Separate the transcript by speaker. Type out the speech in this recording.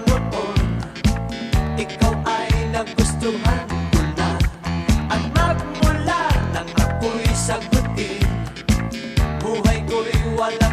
Speaker 1: lang Ikaw ay nagustuhan ko na. At magmula nang ako'y sagutin Buhay ko'y walang